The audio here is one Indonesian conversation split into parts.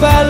follow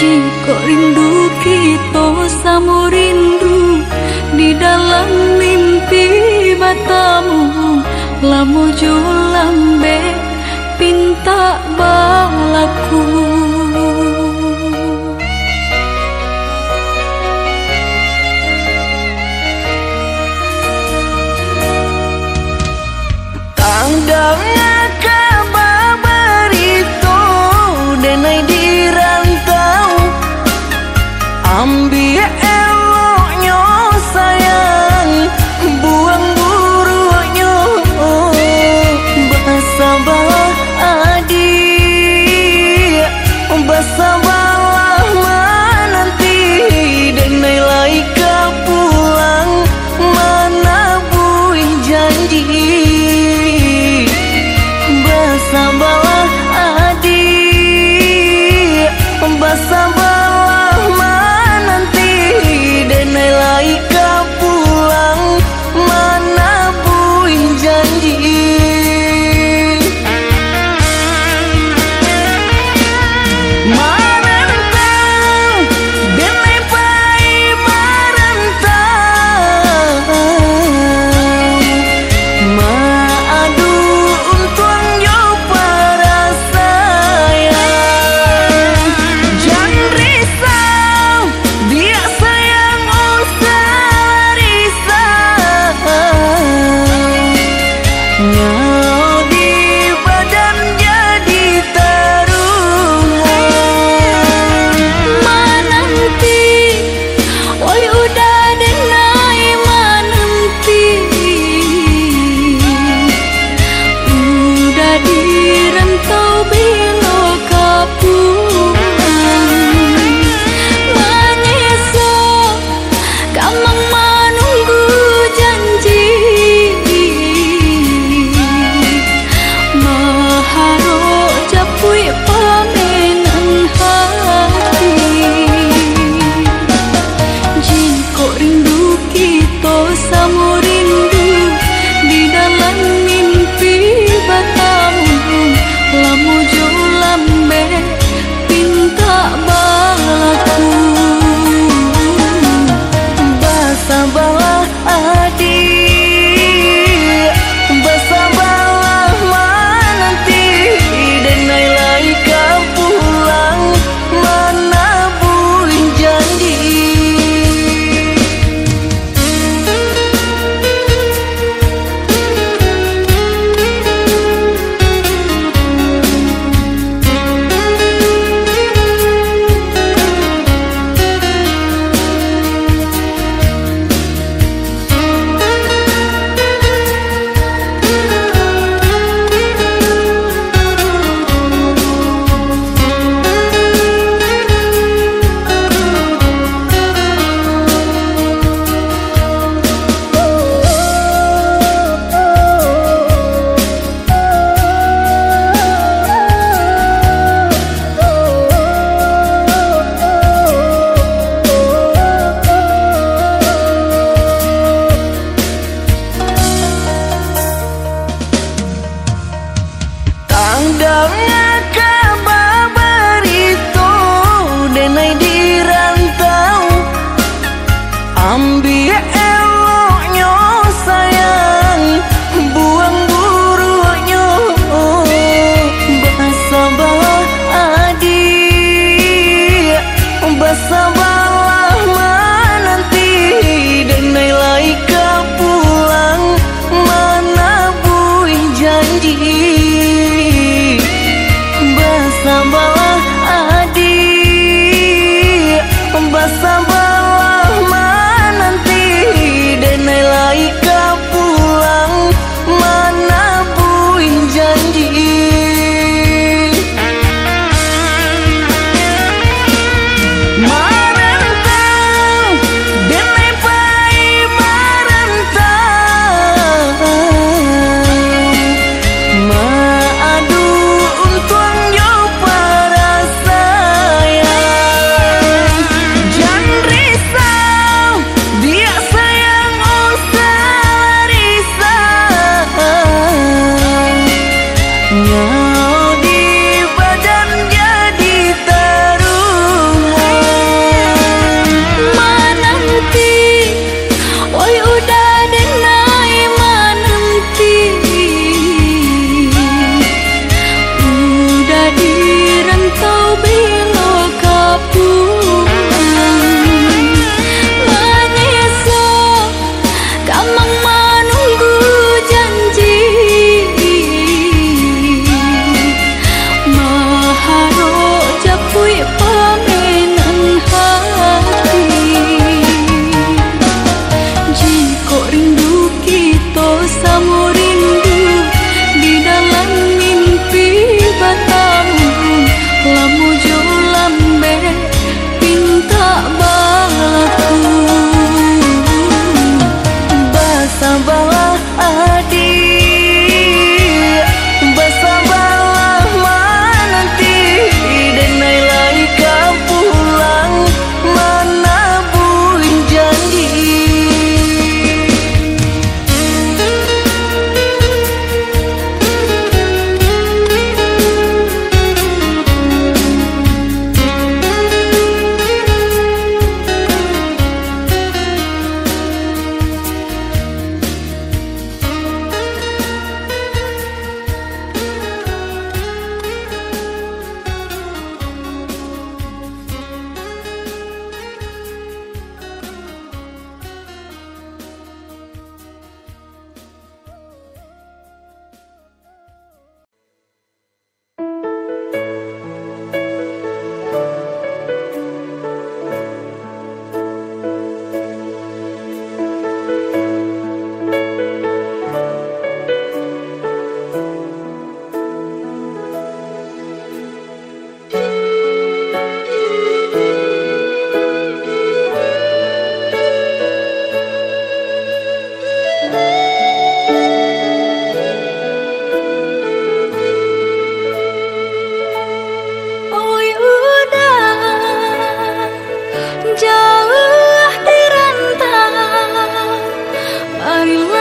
Jika rindu kita sama rindu. Di dalam mimpi matamu Lamu julambe pinta balaku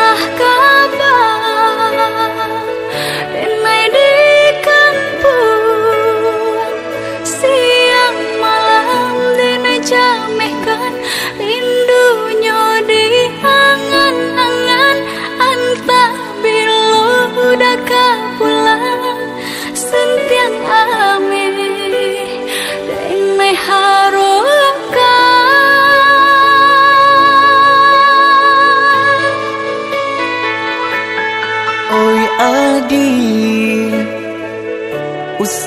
Bisakah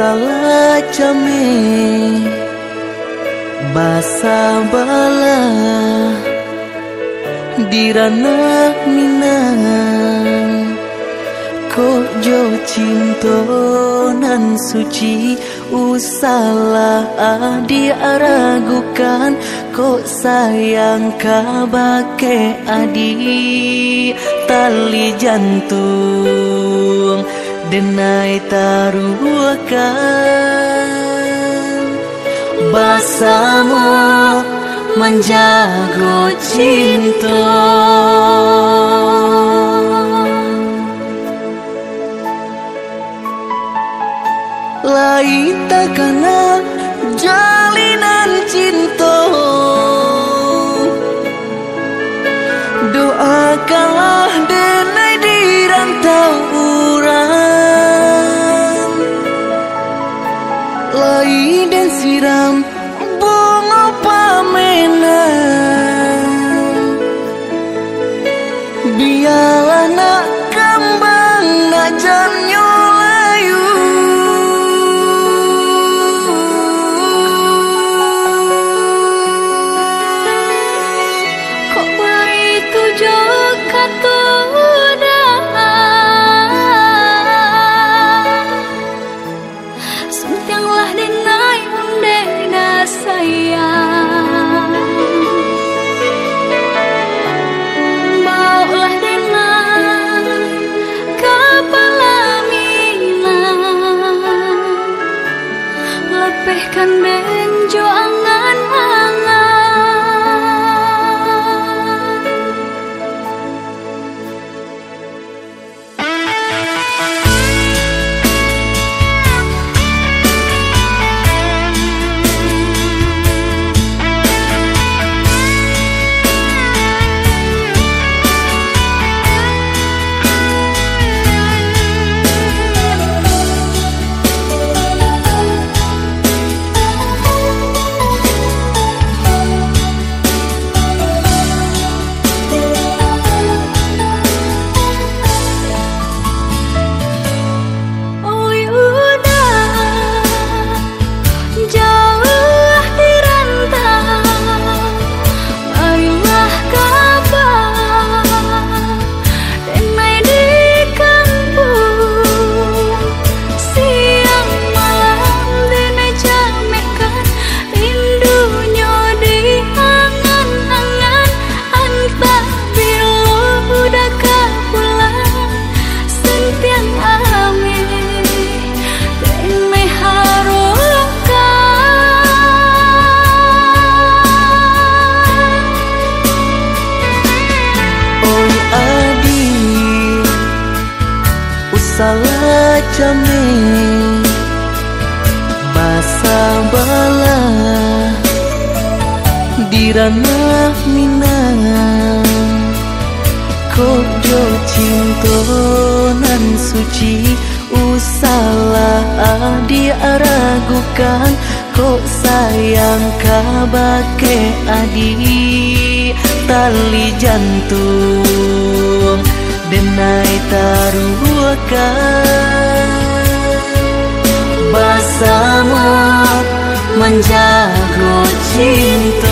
usala jame basa bala dirana minang ko jo cinto nan suci usala adi aragukan ko sayang kabake adi tali jantung denai taruhkan basamu menjago cinta. Lain takana jalinan cinta. Doakanlah denai di siram bunga pamenan. Biarlah nak kembang nak Yeah. Tali jantung denai taruhkan. Basamu menjago cinta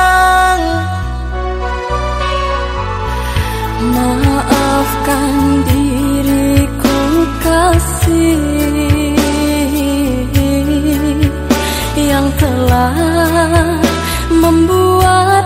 kasih yang telah membuat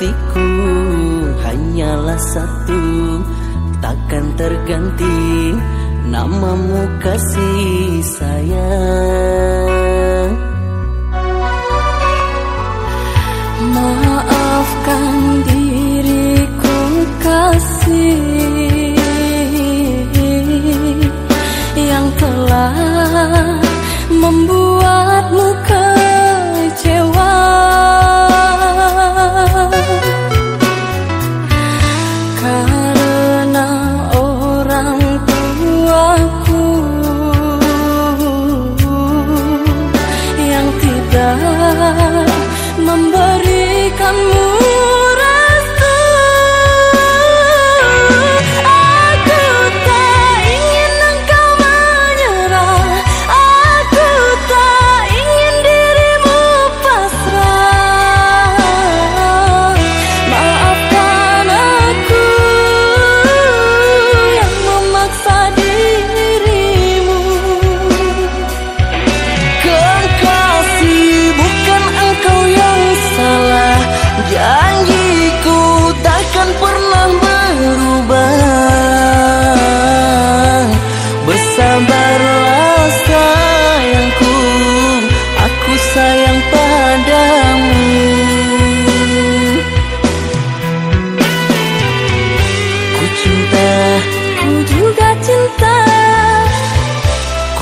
hatiku hanyalah satu. Takkan terganti namamu kasih sayang.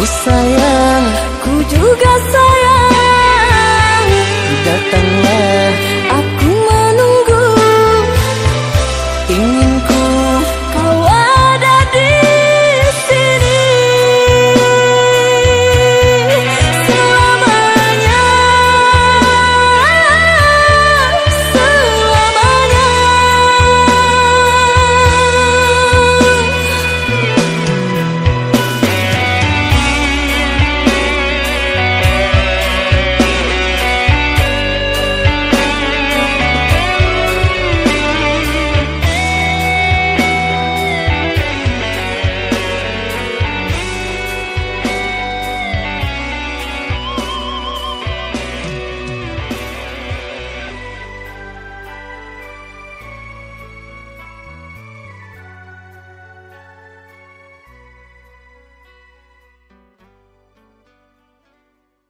sayang. Ku juga sayang.